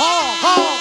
ha, ha.